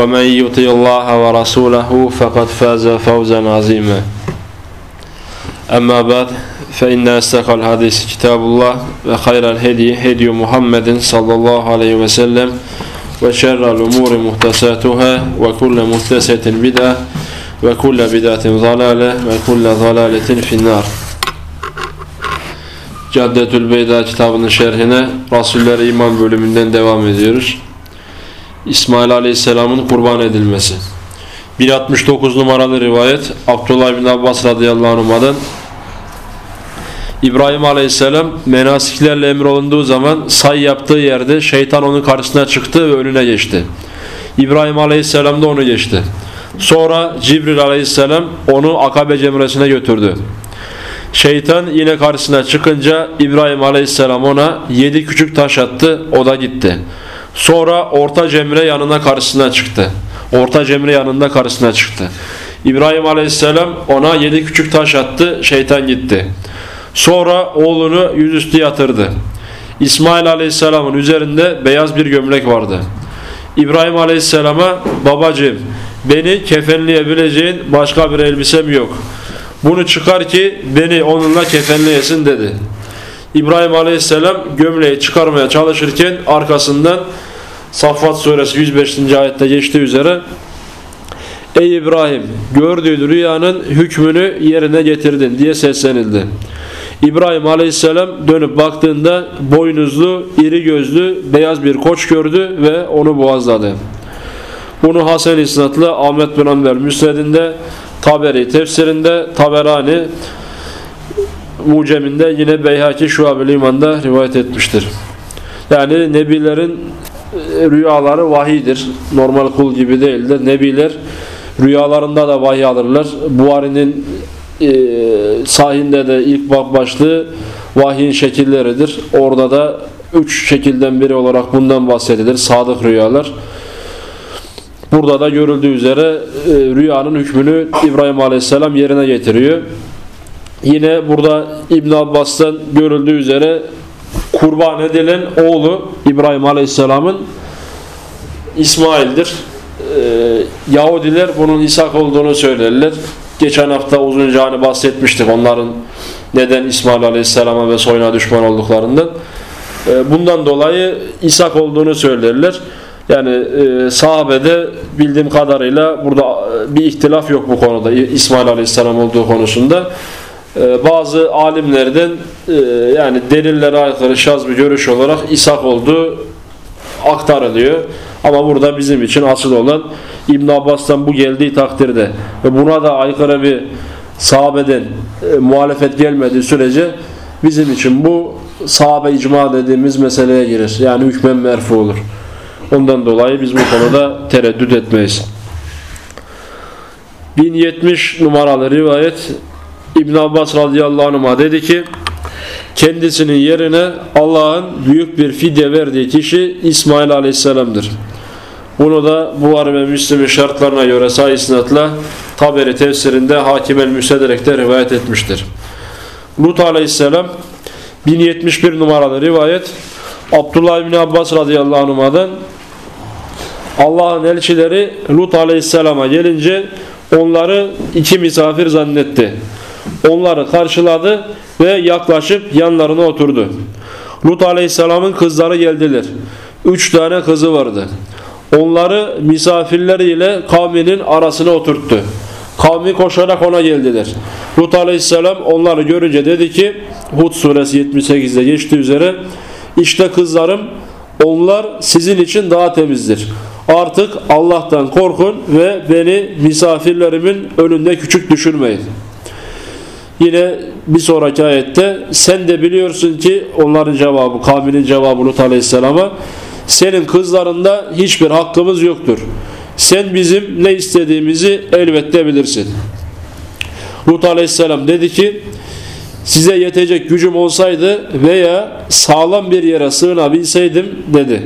ومن يطيع الله ورسوله فقد فاز فوزا عظيما أما بعد فإن أصدق الحديث كتاب الله وخير الهدي هدي محمد صلى الله عليه وسلم وشر الأمور محدثاتها وكل محدثة بدعة وكل بدعة ضلالة وكل ضلالة في النار Caddetül Beyda kitabının şerhine Rasuller İman bölümünden devam ediyoruz. İsmail Aleyhisselam'ın kurban edilmesi. 169 numaralı rivayet Abdullah bin Abbas radıyallahu anh'dan İbrahim Aleyhisselam menasiklerle emrolunduğu zaman say yaptığı yerde şeytan onun karşısına çıktı ve önüne geçti. İbrahim Aleyhisselam da onu geçti. Sonra Cibril Aleyhisselam onu Akabe cemresine götürdü. Şeytan yine karşısına çıkınca İbrahim Aleyhisselam ona yedi küçük taş attı, o da gitti. Sonra orta cemre yanına karşısına çıktı. Orta cemre yanında karşısına çıktı. İbrahim Aleyhisselam ona yedi küçük taş attı, şeytan gitti. Sonra oğlunu yüzüstü yatırdı. İsmail Aleyhisselam'ın üzerinde beyaz bir gömlek vardı. İbrahim Aleyhisselam'a babacığım beni kefenleyebileceğin başka bir elbisem yok. Bunu çıkar ki beni onunla kefenleyesin dedi. İbrahim Aleyhisselam gömleği çıkarmaya çalışırken arkasından Saffat suresi 105. ayette geçtiği üzere Ey İbrahim gördüğün rüyanın hükmünü yerine getirdin diye seslenildi. İbrahim Aleyhisselam dönüp baktığında boynuzlu, iri gözlü, beyaz bir koç gördü ve onu boğazladı. Bunu Hasan İsnatlı Ahmet bin Amber Müsned'inde, Taberi tefsirinde, Taberani Mucem'inde yine Beyhaki Şuab-ı İman'da rivayet etmiştir. Yani Nebilerin rüyaları vahidir. Normal kul gibi değildir. Nebiler rüyalarında da vahiy alırlar. Buhari'nin e, sahinde de ilk bab başlığı vahyin şekilleridir. Orada da üç şekilden biri olarak bundan bahsedilir. Sadık rüyalar. Burada da görüldüğü üzere e, rüyanın hükmünü İbrahim Aleyhisselam yerine getiriyor. Yine burada İbn Abbas'tan görüldüğü üzere kurban edilen oğlu İbrahim Aleyhisselam'ın İsmail'dir. Ee, Yahudiler bunun İshak olduğunu söylerler. Geçen hafta uzunca hani bahsetmiştik onların neden İsmail Aleyhisselam'a ve soyuna düşman olduklarından. Ee, bundan dolayı İshak olduğunu söylerler. Yani e, sahabede bildiğim kadarıyla burada bir ihtilaf yok bu konuda İsmail Aleyhisselam olduğu konusunda. Ee, bazı alimlerden e, yani delillere aykırı şaz bir görüş olarak İshak olduğu aktarılıyor. Ama burada bizim için asıl olan İbn Abbas'tan bu geldiği takdirde ve buna da aykırı bir sahabeden e, muhalefet gelmediği sürece bizim için bu sahabe icma dediğimiz meseleye girer. Yani hükmen merfu olur. Ondan dolayı biz bu konuda tereddüt etmeyiz. 1070 numaralı rivayet İbn Abbas radıyallahu anh'a dedi ki kendisinin yerine Allah'ın büyük bir fidye verdiği kişi İsmail aleyhisselamdır. Bunu da Buhari ve Müslim'in şartlarına göre sayısınatla Taberi tefsirinde Hakim el Müsederek'te rivayet etmiştir. Lut aleyhisselam 1071 numaralı rivayet Abdullah İbni Abbas radıyallahu anh'dan Allah'ın elçileri Lut aleyhisselama gelince onları iki misafir zannetti. Onları karşıladı ve yaklaşıp yanlarına oturdu. Lut aleyhisselamın kızları geldiler. Üç tane kızı vardı. Onları misafirleriyle kavminin arasına oturttu. Kavmi koşarak ona geldiler. Lut aleyhisselam onları görünce dedi ki Hud suresi 78'de geçtiği üzere işte kızlarım onlar sizin için daha temizdir. Artık Allah'tan korkun ve beni misafirlerimin önünde küçük düşürmeyin. Yine bir sonraki ayette sen de biliyorsun ki onların cevabı, kavminin cevabı Lut Aleyhisselam'a senin kızlarında hiçbir hakkımız yoktur. Sen bizim ne istediğimizi elbette bilirsin. Lut Aleyhisselam dedi ki size yetecek gücüm olsaydı veya sağlam bir yere sığınabilseydim dedi.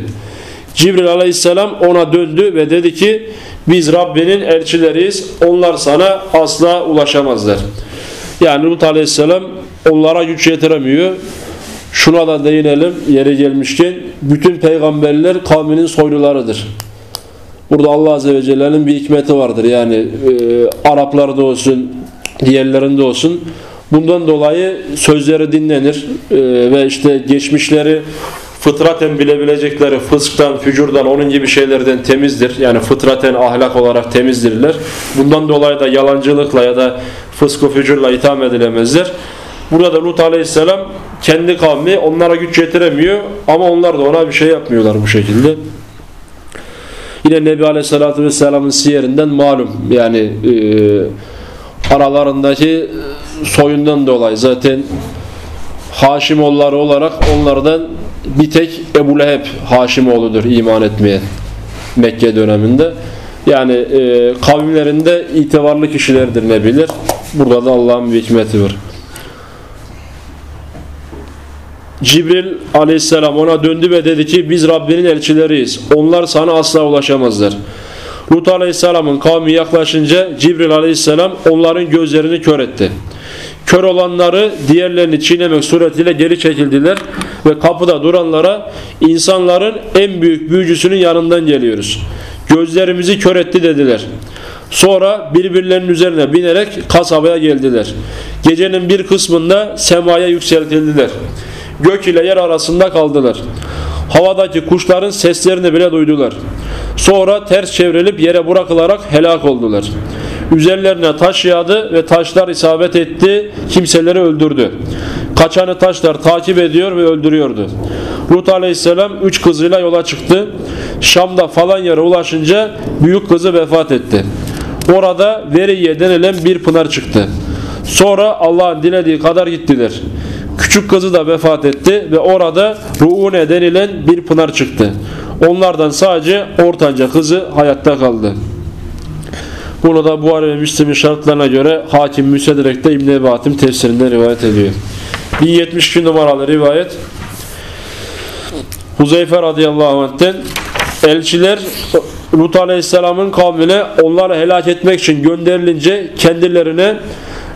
Cibril aleyhisselam ona döndü ve dedi ki biz Rabbinin elçileriyiz onlar sana asla ulaşamazlar. Yani Lut aleyhisselam onlara güç yetiremiyor. Şuna da değinelim yeri gelmişken bütün peygamberler kavminin soylularıdır. Burada Allah Azze ve Celle'nin bir hikmeti vardır. Yani e, Araplarda olsun, diğerlerinde olsun. Bundan dolayı sözleri dinlenir e, ve işte geçmişleri fıtraten bilebilecekleri fısktan, fücurdan, onun gibi şeylerden temizdir. Yani fıtraten ahlak olarak temizdirler. Bundan dolayı da yalancılıkla ya da fıskı fücurla itham edilemezler. Burada da Lut Aleyhisselam kendi kavmi onlara güç yetiremiyor ama onlar da ona bir şey yapmıyorlar bu şekilde. Yine Nebi Aleyhisselatü Vesselam'ın siyerinden malum yani e, aralarındaki soyundan dolayı zaten Haşimoğulları olarak onlardan bir tek Ebu Leheb Haşimoğlu'dur iman etmeye Mekke döneminde. Yani e, kavimlerinde itibarlı kişilerdir ne bilir. Burada da Allah'ın bir hikmeti var. Cibril aleyhisselam ona döndü ve dedi ki biz Rabbinin elçileriyiz. Onlar sana asla ulaşamazlar. Lut aleyhisselamın kavmi yaklaşınca Cibril aleyhisselam onların gözlerini kör etti. Kör olanları diğerlerini çiğnemek suretiyle geri çekildiler ve kapıda duranlara insanların en büyük büyücüsünün yanından geliyoruz. Gözlerimizi kör etti dediler. Sonra birbirlerinin üzerine binerek kasabaya geldiler. Gecenin bir kısmında semaya yükseltildiler. Gök ile yer arasında kaldılar. Havadaki kuşların seslerini bile duydular. Sonra ters çevrilip yere bırakılarak helak oldular. Üzerlerine taş yağdı ve taşlar isabet etti, kimseleri öldürdü. Kaçanı taşlar takip ediyor ve öldürüyordu. Lut aleyhisselam üç kızıyla yola çıktı. Şam'da falan yere ulaşınca büyük kızı vefat etti. Orada Veriye denilen bir pınar çıktı. Sonra Allah'ın dilediği kadar gittiler. Küçük kızı da vefat etti ve orada Ruune denilen bir pınar çıktı. Onlardan sadece ortanca kızı hayatta kaldı. Bunu da Buhari ve Müslim'in şartlarına göre Hakim Müsederek de İbn-i Ebi Hatim tefsirinde rivayet ediyor. 1072 numaralı rivayet Huzeyfe radıyallahu anh'ten elçiler Lut aleyhisselamın kavmine onları helak etmek için gönderilince kendilerine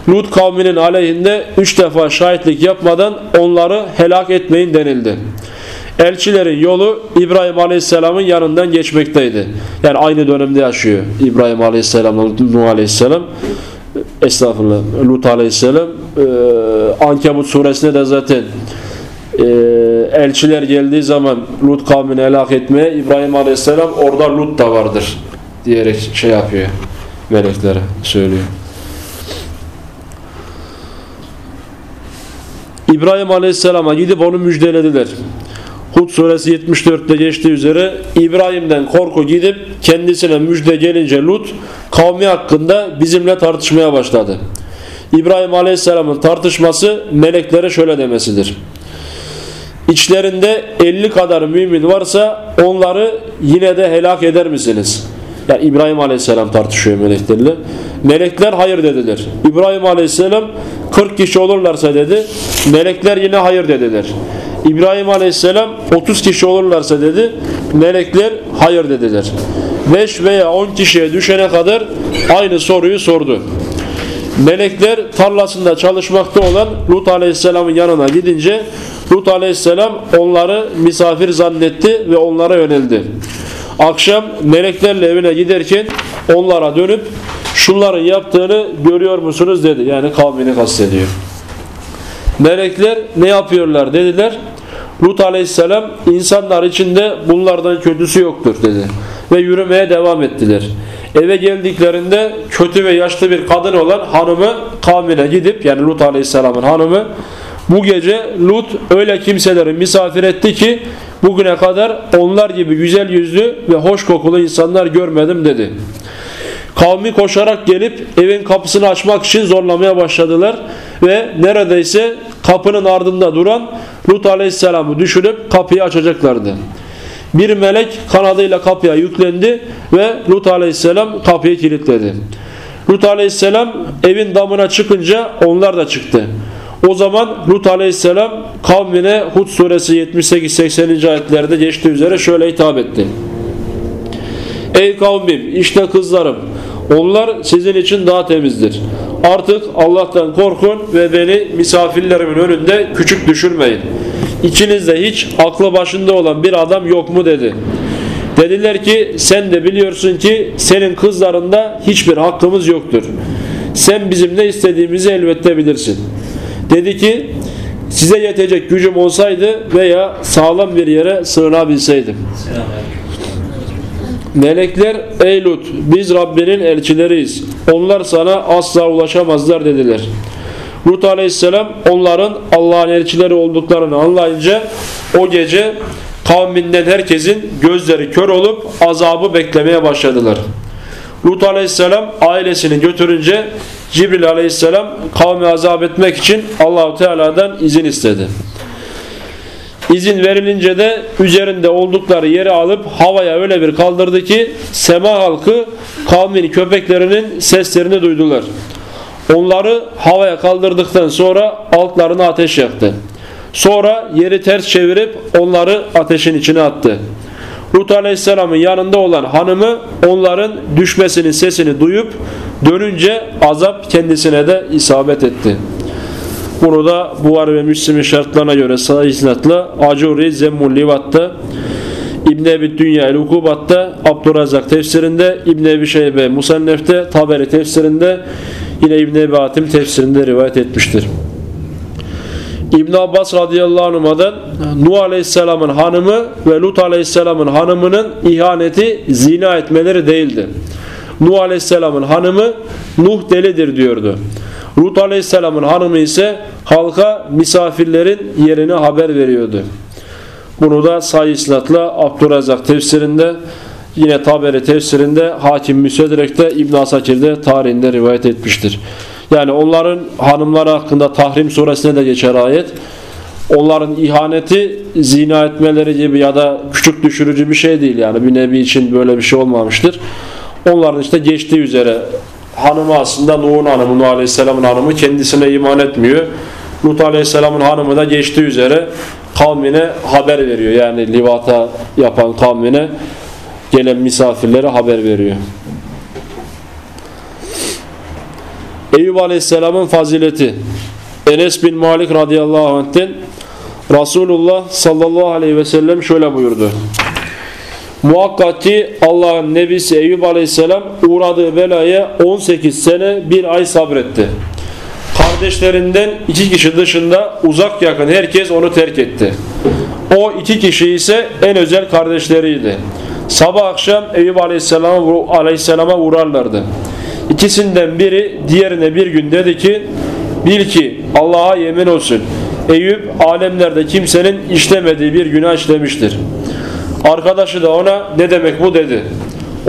Lut kavminin aleyhinde üç defa şahitlik yapmadan onları helak etmeyin denildi. Elçilerin yolu İbrahim Aleyhisselam'ın yanından geçmekteydi. Yani aynı dönemde yaşıyor İbrahim Aleyhisselam'la Nuh Aleyhisselam. Estağfurullah. Lut Aleyhisselam. Ee, Ankebut suresinde de zaten e, elçiler geldiği zaman Lut kavmini helak etmeye İbrahim Aleyhisselam orada Lut da vardır diyerek şey yapıyor. Meleklere söylüyor. İbrahim Aleyhisselam'a gidip onu müjdelediler. Hud suresi 74'te geçtiği üzere İbrahim'den korku gidip kendisine müjde gelince Lut kavmi hakkında bizimle tartışmaya başladı. İbrahim Aleyhisselam'ın tartışması meleklere şöyle demesidir. İçlerinde 50 kadar mümin varsa onları yine de helak eder misiniz? Yani İbrahim Aleyhisselam tartışıyor meleklerle. Melekler hayır dediler. İbrahim Aleyhisselam 40 kişi olurlarsa dedi. Melekler yine hayır dediler. İbrahim Aleyhisselam 30 kişi olurlarsa dedi. Melekler hayır dediler. 5 veya 10 kişiye düşene kadar aynı soruyu sordu. Melekler tarlasında çalışmakta olan Lut Aleyhisselam'ın yanına gidince Lut Aleyhisselam onları misafir zannetti ve onlara yöneldi. Akşam meleklerle evine giderken onlara dönüp şunların yaptığını görüyor musunuz dedi. Yani kavmini kastediyor. Melekler ne yapıyorlar dediler. Lut aleyhisselam insanlar içinde bunlardan kötüsü yoktur dedi. Ve yürümeye devam ettiler. Eve geldiklerinde kötü ve yaşlı bir kadın olan hanımı kavmine gidip yani Lut Aleyhisselam'ın hanımı bu gece Lut öyle kimseleri misafir etti ki bugüne kadar onlar gibi güzel yüzlü ve hoş kokulu insanlar görmedim dedi. Kavmi koşarak gelip evin kapısını açmak için zorlamaya başladılar ve neredeyse kapının ardında duran Lut Aleyhisselam'ı düşürüp kapıyı açacaklardı. Bir melek kanadıyla kapıya yüklendi ve Lut Aleyhisselam kapıyı kilitledi. Lut Aleyhisselam evin damına çıkınca onlar da çıktı. O zaman Lut Aleyhisselam kavmine Hud suresi 78-80. ayetlerde geçtiği üzere şöyle hitap etti. Ey kavmim işte kızlarım onlar sizin için daha temizdir. Artık Allah'tan korkun ve beni misafirlerimin önünde küçük düşürmeyin. İçinizde hiç aklı başında olan bir adam yok mu dedi. Dediler ki sen de biliyorsun ki senin kızlarında hiçbir hakkımız yoktur. Sen bizim ne istediğimizi elbette bilirsin. Dedi ki size yetecek gücüm olsaydı veya sağlam bir yere sığınabilseydim. Melekler ey Lut biz Rabbinin elçileriyiz. Onlar sana asla ulaşamazlar dediler. Lut aleyhisselam onların Allah'ın elçileri olduklarını anlayınca o gece kavminden herkesin gözleri kör olup azabı beklemeye başladılar. Lut aleyhisselam ailesini götürünce Cibril aleyhisselam kavmi azap etmek için Allahu Teala'dan izin istedi. İzin verilince de üzerinde oldukları yeri alıp havaya öyle bir kaldırdı ki sema halkı kavmin köpeklerinin seslerini duydular. Onları havaya kaldırdıktan sonra altlarına ateş yaktı. Sonra yeri ters çevirip onları ateşin içine attı. Lut Aleyhisselam'ın yanında olan hanımı onların düşmesinin sesini duyup dönünce azap kendisine de isabet etti. Bunu da Buhari ve Müslim'in şartlarına göre sahih isnatla Acuri Zemmul Livat'ta İbn Ebi Dünya El Ukubat'ta Abdurrazak tefsirinde İbn Ebi Şeybe Musannef'te Taberi tefsirinde yine İbn Ebi Hatim tefsirinde rivayet etmiştir. İbn Abbas radıyallahu anh'dan Nuh aleyhisselamın hanımı ve Lut aleyhisselamın hanımının ihaneti zina etmeleri değildi. Nuh aleyhisselamın hanımı Nuh delidir diyordu. Lut aleyhisselamın hanımı ise halka misafirlerin yerini haber veriyordu. Bunu da Sayı İslat'la Abdurrazak tefsirinde yine Taberi tefsirinde Hakim Müsedrek'te İbn Asakir'de tarihinde rivayet etmiştir. Yani onların hanımları hakkında Tahrim suresine de geçer ayet. Onların ihaneti zina etmeleri gibi ya da küçük düşürücü bir şey değil yani bir nebi için böyle bir şey olmamıştır. Onların işte geçtiği üzere hanımı aslında Nuh'un hanımı, Nuh Aleyhisselam'ın hanımı kendisine iman etmiyor. Lut Aleyhisselam'ın hanımı da geçtiği üzere kavmine haber veriyor. Yani livata yapan kavmine gelen misafirlere haber veriyor. Eyüp Aleyhisselam'ın fazileti Enes bin Malik radıyallahu anh'ten Resulullah sallallahu aleyhi ve sellem şöyle buyurdu. Muhakkak ki Allah'ın nebisi Eyüp aleyhisselam uğradığı belaya 18 sene bir ay sabretti. Kardeşlerinden iki kişi dışında uzak yakın herkes onu terk etti. O iki kişi ise en özel kardeşleriydi. Sabah akşam Eyüp aleyhisselama, aleyhisselama uğrarlardı. İkisinden biri diğerine bir gün dedi ki bil ki Allah'a yemin olsun Eyüp alemlerde kimsenin işlemediği bir günah işlemiştir. Arkadaşı da ona ne demek bu dedi.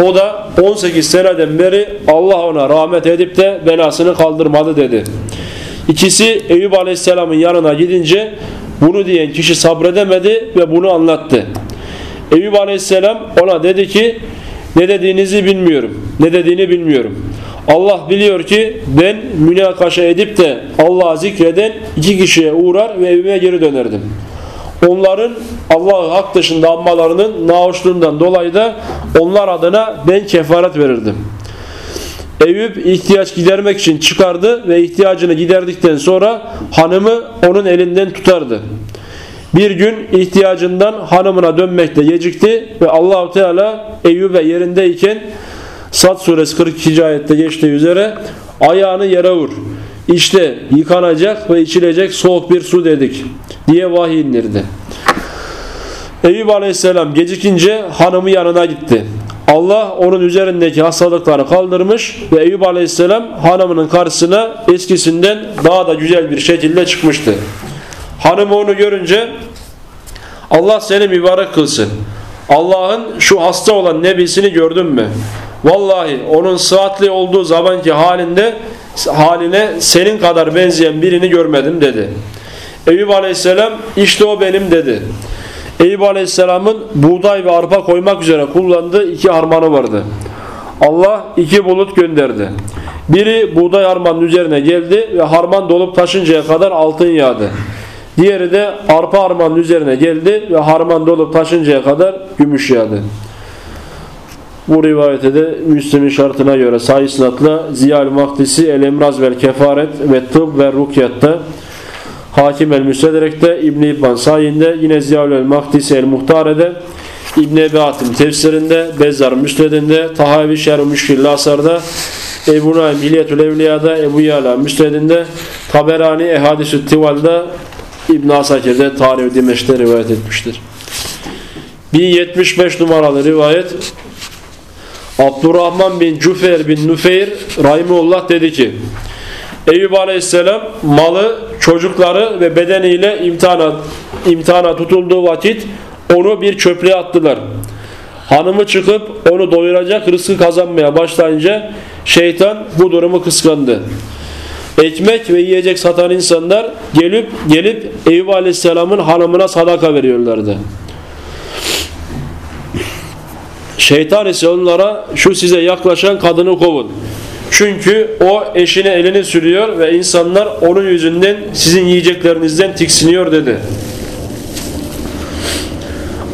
O da 18 seneden beri Allah ona rahmet edip de belasını kaldırmadı dedi. İkisi Eyüp Aleyhisselam'ın yanına gidince bunu diyen kişi sabredemedi ve bunu anlattı. Eyüp Aleyhisselam ona dedi ki ne dediğinizi bilmiyorum. Ne dediğini bilmiyorum. Allah biliyor ki ben münakaşa edip de Allah'a zikreden iki kişiye uğrar ve evime geri dönerdim. Onların Allah'ı hak dışında anmalarının nahoşluğundan dolayı da onlar adına ben kefaret verirdim. Eyüp ihtiyaç gidermek için çıkardı ve ihtiyacını giderdikten sonra hanımı onun elinden tutardı. Bir gün ihtiyacından hanımına dönmekte gecikti ve Allahu Teala Eyüp'e yerindeyken Sad suresi 42. ayette geçtiği üzere ayağını yere vur. İşte yıkanacak ve içilecek soğuk bir su dedik diye vahiy indirdi. Eyüp aleyhisselam gecikince hanımı yanına gitti. Allah onun üzerindeki hastalıkları kaldırmış ve Eyüp Aleyhisselam hanımının karşısına eskisinden daha da güzel bir şekilde çıkmıştı. Hanım onu görünce Allah seni mübarek kılsın. Allah'ın şu hasta olan nebisini gördün mü? Vallahi onun sıhhatli olduğu zamanki halinde haline senin kadar benzeyen birini görmedim dedi. Eyüp Aleyhisselam işte o benim dedi. Eyüp Aleyhisselam'ın buğday ve arpa koymak üzere kullandığı iki harmanı vardı. Allah iki bulut gönderdi. Biri buğday harmanın üzerine geldi ve harman dolup taşıncaya kadar altın yağdı. Diğeri de arpa harmanın üzerine geldi ve harman dolup taşıncaya kadar gümüş yağdı. Bu rivayete de Müslim'in şartına göre sahih sınatla Ziyal Mahdisi El Emraz vel Kefaret ve Tıbb ve Rukyat'ta Hakim el Müstedrek'te İbn İbban sayinde yine Ziyal el Mahdisi el Muhtare'de İbn Ebi Hatim tefsirinde Bezzar Müsnedinde Tahavi Şerh-i Müşkil Lasar'da Ebu Naim Hilyetül Evliya'da Ebu Yala Müsnedinde Taberani Ehadisü Tival'da İbn Asakir'de Tarih-i rivayet etmiştir. 1075 numaralı rivayet Abdurrahman bin Cüfer bin Nüfeyr Rahimullah dedi ki Eyüp Aleyhisselam malı, çocukları ve bedeniyle imtihana, imtihana tutulduğu vakit onu bir çöplüğe attılar. Hanımı çıkıp onu doyuracak rızkı kazanmaya başlayınca şeytan bu durumu kıskandı. Ekmek ve yiyecek satan insanlar gelip gelip Eyüp Aleyhisselam'ın hanımına sadaka veriyorlardı. Şeytan ise onlara şu size yaklaşan kadını kovun. Çünkü o eşine elini sürüyor ve insanlar onun yüzünden sizin yiyeceklerinizden tiksiniyor dedi.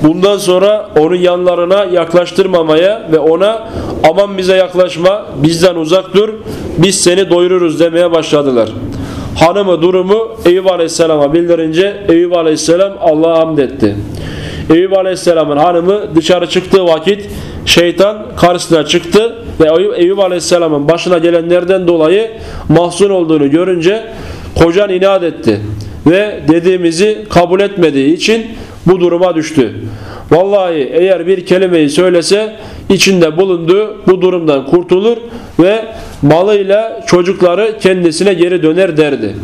Bundan sonra onun yanlarına yaklaştırmamaya ve ona aman bize yaklaşma, bizden uzak dur, biz seni doyururuz demeye başladılar. Hanımı durumu Eyüp Aleyhisselam'a bildirince Eyüp Aleyhisselam Allah'a hamd etti. Eyüp Aleyhisselam'ın hanımı dışarı çıktığı vakit şeytan karşısına çıktı ve Eyüp Aleyhisselam'ın başına gelenlerden dolayı mahzun olduğunu görünce kocan inat etti ve dediğimizi kabul etmediği için bu duruma düştü. Vallahi eğer bir kelimeyi söylese içinde bulunduğu bu durumdan kurtulur ve malıyla çocukları kendisine geri döner derdi.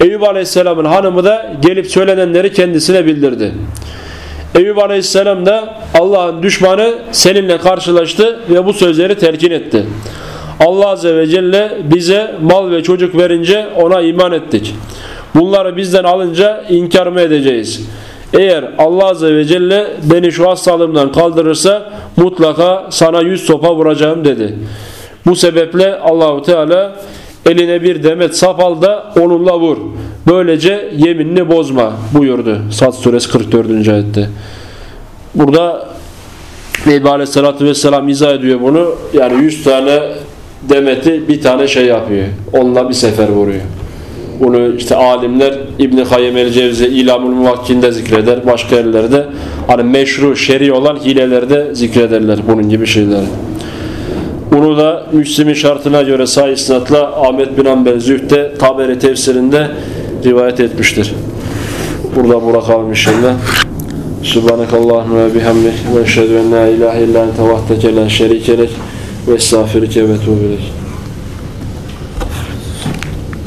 Eyüp Aleyhisselam'ın hanımı da gelip söylenenleri kendisine bildirdi. Eyüp Aleyhisselam da Allah'ın düşmanı seninle karşılaştı ve bu sözleri telkin etti. Allah Azze ve Celle bize mal ve çocuk verince ona iman ettik. Bunları bizden alınca inkar mı edeceğiz? Eğer Allah Azze ve Celle beni şu hastalığımdan kaldırırsa mutlaka sana yüz sopa vuracağım dedi. Bu sebeple Allahu Teala eline bir demet sap al da onunla vur. Böylece yeminini bozma buyurdu. Sad suresi 44. ayette. Burada Nebi Aleyhisselatü Vesselam izah ediyor bunu. Yani 100 tane demeti bir tane şey yapıyor. Onunla bir sefer vuruyor. Bunu işte alimler İbn-i Kayyem el-Cevzi İlamul Muvakkin'de zikreder. Başka yerlerde hani meşru, şer'i olan hilelerde zikrederler bunun gibi şeyleri. Bunu da Müslim'in şartına göre sahih isnatla Ahmet bin Ambel Zühd'de Taberi tefsirinde rivayet etmiştir. Burada bırakalım inşallah. Subhanakallahumma ve bihamdik ve eşhedü en la ilahe illa ente ve estağfiruke ve tuğbilek.